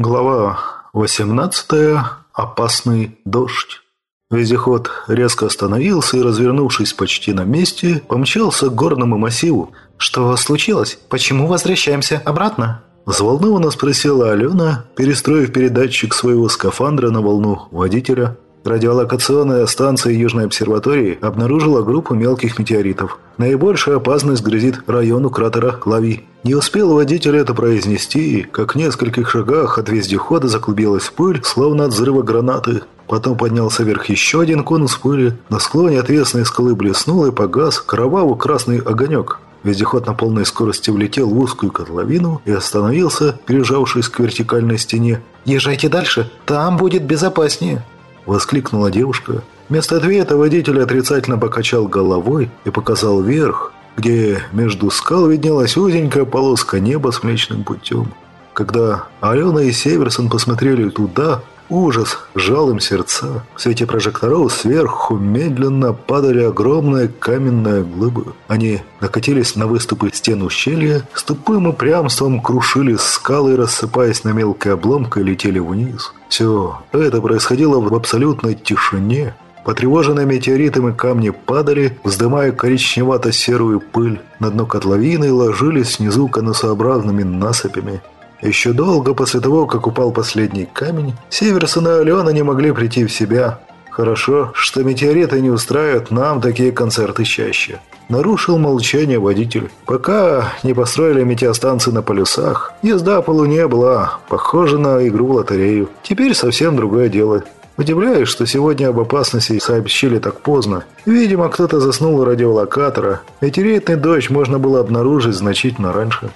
Глава 18. Опасный дождь. Вездеход резко остановился и, развернувшись почти на месте, помчался к горному массиву. «Что случилось? Почему возвращаемся обратно?» Взволнованно спросила Алена, перестроив передатчик своего скафандра на волну водителя. Радиолокационная станция Южной обсерватории обнаружила группу мелких метеоритов. Наибольшая опасность грозит району кратера Клави. Не успел водитель это произнести, как в нескольких шагах от вездехода заклубилась пыль, словно от взрыва гранаты. Потом поднялся вверх еще один конус пыли. На склоне отвесной скалы блеснул и погас кроваво-красный огонек. Вездеход на полной скорости влетел в узкую котловину и остановился, прижавшись к вертикальной стене. «Езжайте дальше, там будет безопаснее!» Воскликнула девушка. Вместо ответа водитель отрицательно покачал головой и показал вверх, где между скал виднелась узенькая полоска неба с Млечным путем. Когда Алена и Северсон посмотрели туда, ужас сжал им сердца. В свете прожекторов сверху медленно падали огромные каменные глыбы. Они накатились на выступы стен ущелья, с тупым упрямством крушили скалы, рассыпаясь на мелкие обломки, летели вниз. Все это происходило в абсолютной тишине. Потревоженные метеоритами камни падали, вздымая коричневато-серую пыль. На дно котловины ложились снизу конусообразными насыпями. Еще долго после того, как упал последний камень, Северсон и Алена не могли прийти в себя. Хорошо, что метеориты не устраивают нам такие концерты чаще. Нарушил молчание водитель. Пока не построили метеостанции на полюсах, езда по Луне была похожа на игру в лотерею. Теперь совсем другое дело. Удивляюсь, что сегодня об опасности сообщили так поздно. Видимо, кто-то заснул у радиолокатора. Метеоритный дождь можно было обнаружить значительно раньше.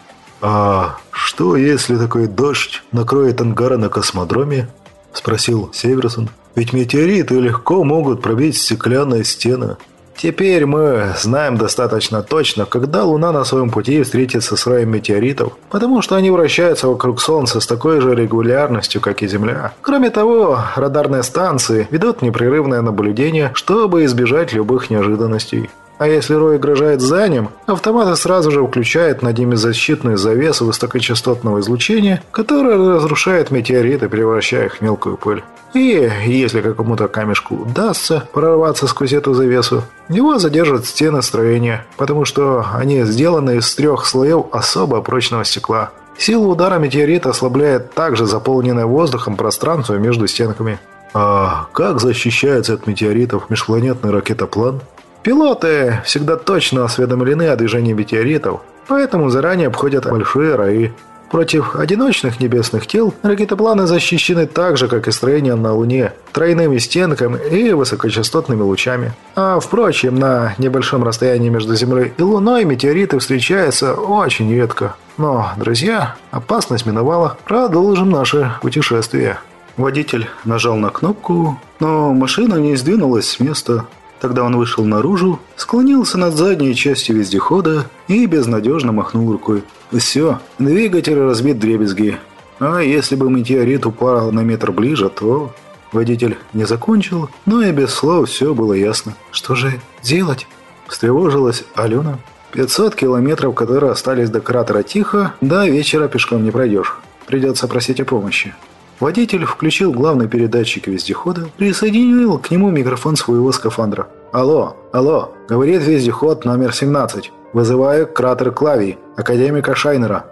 «А что, если такой дождь накроет ангары на космодроме?» – спросил Северсон. «Ведь метеориты легко могут пробить стеклянные стены». Теперь мы знаем достаточно точно, когда Луна на своем пути встретится с роем метеоритов, потому что они вращаются вокруг Солнца с такой же регулярностью, как и Земля. Кроме того, радарные станции ведут непрерывное наблюдение, чтобы избежать любых неожиданностей. А если Рой угрожает за ним, автоматы сразу же включают над ними защитную завесу высокочастотного излучения, которая разрушает метеориты, превращая их в мелкую пыль. И если какому-то камешку удастся прорваться сквозь эту завесу, его задержат стены строения, потому что они сделаны из трех слоев особо прочного стекла. Сила удара метеорита ослабляет также заполненное воздухом пространство между стенками. А как защищается от метеоритов межпланетный ракетоплан? Пилоты всегда точно осведомлены о движении метеоритов, поэтому заранее обходят большие раи. Против одиночных небесных тел ракетопланы защищены так же, как и строение на Луне, тройными стенками и высокочастотными лучами. А впрочем, на небольшом расстоянии между Землей и Луной метеориты встречаются очень редко. Но, друзья, опасность миновала. Продолжим наше путешествие. Водитель нажал на кнопку, но машина не сдвинулась с места. Тогда он вышел наружу, склонился над задней частью вездехода и безнадежно махнул рукой. «Все, двигатель разбит дребезги. А если бы метеорит упал на метр ближе, то...» Водитель не закончил, но и без слов все было ясно. «Что же делать?» Встревожилась Алена. «500 километров, которые остались до кратера Тихо, до вечера пешком не пройдешь. Придется просить о помощи». Водитель включил главный передатчик вездехода, присоединил к нему микрофон своего скафандра. «Алло, алло, говорит вездеход номер 17. Вызываю кратер Клавий, академика Шайнера».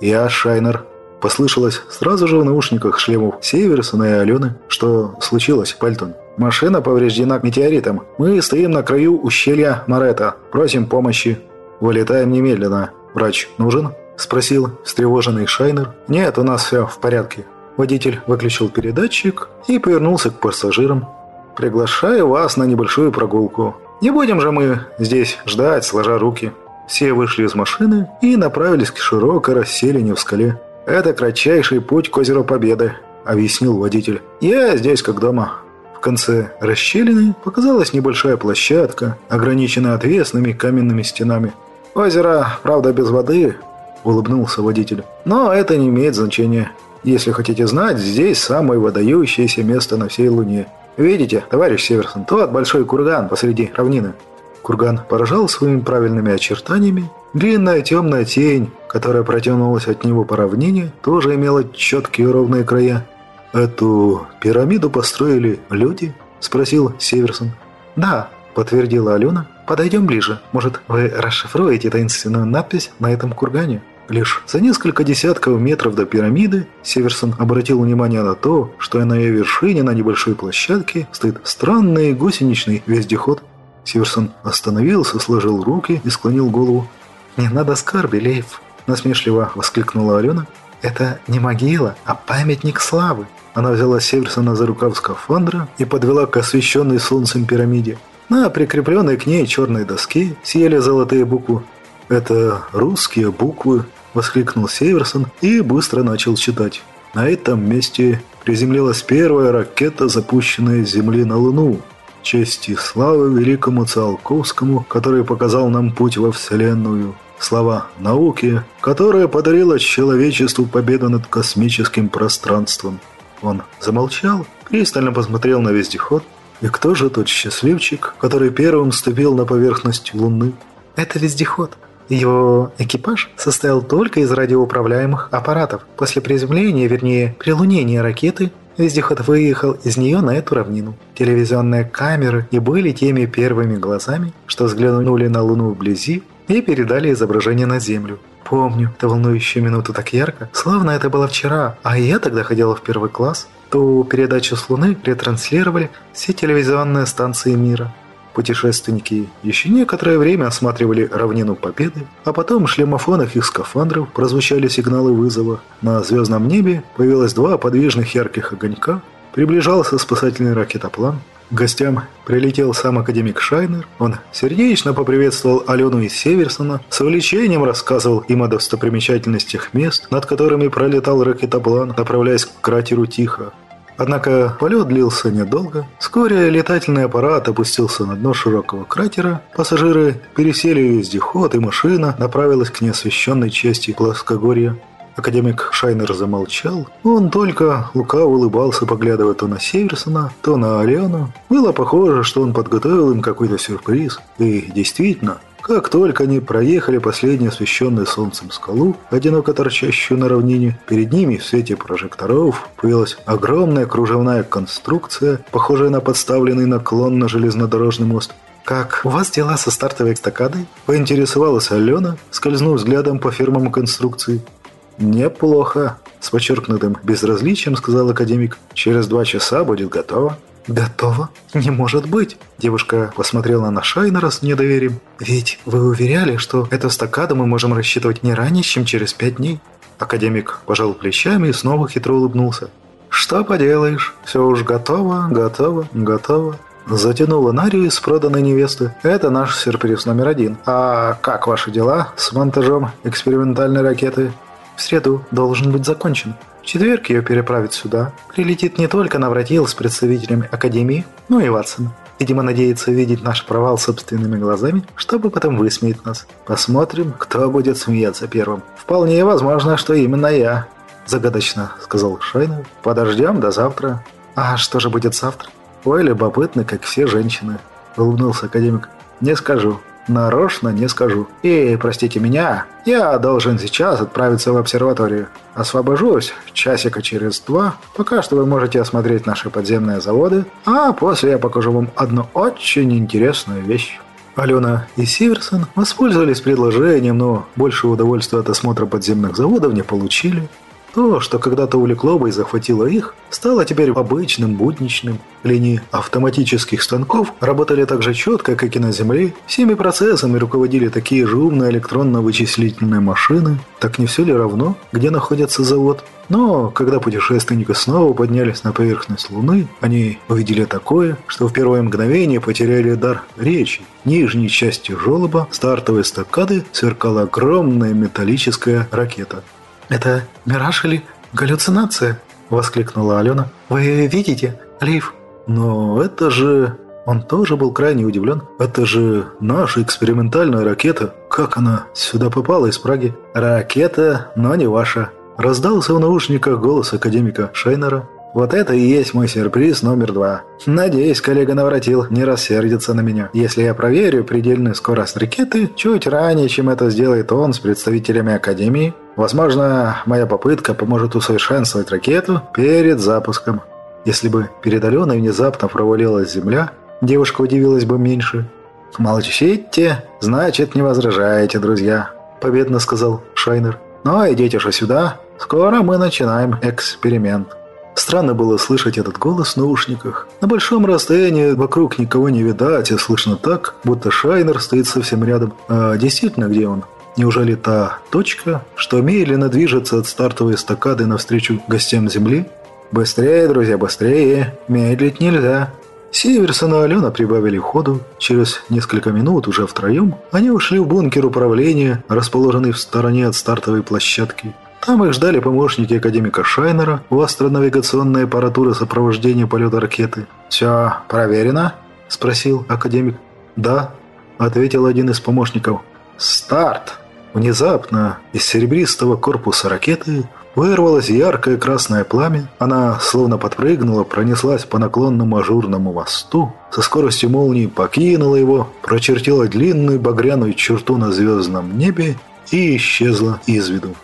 «Я Шайнер», – послышалось сразу же в наушниках шлемов Северсона и Алены. «Что случилось, Пальтон?» «Машина повреждена метеоритом. Мы стоим на краю ущелья Марета. Просим помощи. Вылетаем немедленно. Врач нужен?» – спросил встревоженный Шайнер. «Нет, у нас все в порядке». Водитель выключил передатчик и повернулся к пассажирам. «Приглашаю вас на небольшую прогулку. Не будем же мы здесь ждать, сложа руки». Все вышли из машины и направились к широкой расселине в скале. «Это кратчайший путь к озеру Победы», — объяснил водитель. «Я здесь как дома». В конце расщелины показалась небольшая площадка, ограниченная отвесными каменными стенами. «Озеро, правда, без воды», — улыбнулся водитель. «Но это не имеет значения. Если хотите знать, здесь самое выдающееся место на всей Луне. Видите, товарищ Северсон, тот большой курган посреди равнины. Курган поражал своими правильными очертаниями. Длинная темная тень, которая протянулась от него по равнине, тоже имела четкие ровные края. «Эту пирамиду построили люди?» – спросил Северсон. «Да», – подтвердила Алена. «Подойдем ближе. Может, вы расшифруете таинственную надпись на этом кургане?» Лишь за несколько десятков метров до пирамиды Северсон обратил внимание на то, что на ее вершине на небольшой площадке стоит странный гусеничный вездеход. Северсон остановился, сложил руки и склонил голову. «Не надо скорби, Лейф!» – насмешливо воскликнула Алена. «Это не могила, а памятник славы!» Она взяла Северсона за рукав скафандра и подвела к освещенной солнцем пирамиде. На прикрепленной к ней черной доске съели золотые буквы. «Это русские буквы», – воскликнул Северсон и быстро начал читать. На этом месте приземлилась первая ракета, запущенная с Земли на Луну. Честь и слава великому Циолковскому, который показал нам путь во Вселенную. Слова науки, которая подарила человечеству победу над космическим пространством. Он замолчал, пристально посмотрел на вездеход. И кто же тот счастливчик, который первым ступил на поверхность Луны? Это вездеход. Его экипаж состоял только из радиоуправляемых аппаратов. После приземления, вернее, прилунения ракеты, вездеход выехал из нее на эту равнину. Телевизионные камеры и были теми первыми глазами, что взглянули на Луну вблизи и передали изображение на Землю. Помню ту волнующую минуту так ярко, словно это было вчера, а я тогда ходила в первый класс. Ту передачу с Луны ретранслировали все телевизионные станции мира. Путешественники еще некоторое время осматривали равнину Победы, а потом в шлемофонах их скафандров прозвучали сигналы вызова. На звездном небе появилось два подвижных ярких огонька, приближался спасательный ракетоплан. К гостям прилетел сам академик Шайнер. Он сердечно поприветствовал Алену и Северсона, с увлечением рассказывал им о достопримечательностях мест, над которыми пролетал ракетоплан, направляясь к кратеру Тихо. Однако полет длился недолго. Вскоре летательный аппарат опустился на дно широкого кратера. Пассажиры пересели в вездеход, и машина направилась к неосвещенной части плоскогорья. Академик Шайнер замолчал. Он только лукаво улыбался, поглядывая то на Северсона, то на Алену. Было похоже, что он подготовил им какой-то сюрприз. И действительно, как только они проехали последнюю освещенную солнцем скалу, одиноко торчащую на равнине, перед ними в свете прожекторов появилась огромная кружевная конструкция, похожая на подставленный наклон на железнодорожный мост. «Как у вас дела со стартовой эстакадой?» – поинтересовалась Алена, скользнув взглядом по фирмам конструкции. «Неплохо», – с подчеркнутым безразличием сказал академик. «Через два часа будет готово». «Готово? Не может быть!» Девушка посмотрела на Шайнера с недоверием. «Ведь вы уверяли, что эту стакаду мы можем рассчитывать не ранее, чем через пять дней?» Академик пожал плечами и снова хитро улыбнулся. «Что поделаешь? Все уж готово, готово, готово». Затянула Нарию из проданной невесты. «Это наш сюрприз номер один. А как ваши дела с монтажом экспериментальной ракеты?» «В среду должен быть закончен», в четверг ее переправят сюда. Прилетит не только Навратил с представителями Академии, но и Ватсон. Видимо, надеется увидеть наш провал собственными глазами, чтобы потом высмеять нас. Посмотрим, кто будет смеяться первым. Вполне возможно, что именно я. Загадочно, сказал Шайнер. Подождем до завтра. А что же будет завтра? Ой, любопытно, как все женщины. Улыбнулся академик. Не скажу. Нарочно не скажу. И, простите меня, я должен сейчас отправиться в обсерваторию. Освобожусь часика через два. Пока что вы можете осмотреть наши подземные заводы, а после я покажу вам одну очень интересную вещь. Алена и Сиверсон воспользовались предложением, но больше удовольствия от осмотра подземных заводов не получили. То, что когда-то увлекло бы и захватило их, стало теперь обычным, будничным. Линии автоматических станков работали так же четко, как и на Земле. Всеми процессами руководили такие же умные электронно-вычислительные машины. Так не все ли равно, где находится завод? Но когда путешественники снова поднялись на поверхность Луны, они увидели такое, что в первое мгновение потеряли дар речи. Нижней части желоба стартовой эстакады сверкала огромная металлическая ракета. «Это мираж или галлюцинация?» – воскликнула Алена. «Вы видите, Лив?» «Но это же...» Он тоже был крайне удивлен. «Это же наша экспериментальная ракета. Как она сюда попала из Праги?» «Ракета, но не ваша». Раздался в наушниках голос академика Шайнера. Вот это и есть мой сюрприз номер два. Надеюсь, коллега Навратил не рассердится на меня, если я проверю предельную скорость ракеты чуть ранее, чем это сделает он с представителями Академии. Возможно, моя попытка поможет усовершенствовать ракету перед запуском. Если бы перед Аленой внезапно провалилась земля, девушка удивилась бы меньше. «Молчите, значит, не возражаете, друзья», – победно сказал Шайнер. «Ну, идите же сюда, скоро мы начинаем эксперимент». Странно было слышать этот голос в наушниках. На большом расстоянии вокруг никого не видать, и слышно так, будто Шайнер стоит совсем рядом. А действительно, где он? Неужели та точка, что медленно движется от стартовой эстакады навстречу гостям Земли? Быстрее, друзья, быстрее. Медлить нельзя. Сиверсон и Алена прибавили ходу. Через несколько минут, уже втроем, они ушли в бункер управления, расположенный в стороне от стартовой площадки. Там их ждали помощники академика Шайнера у астронавигационной аппаратуры сопровождения полета ракеты. «Все проверено?» – спросил академик. «Да», – ответил один из помощников. «Старт!» Внезапно из серебристого корпуса ракеты вырвалось яркое красное пламя. Она словно подпрыгнула, пронеслась по наклонному ажурному мосту, со скоростью молнии покинула его, прочертила длинную багряную черту на звездном небе и исчезла из виду.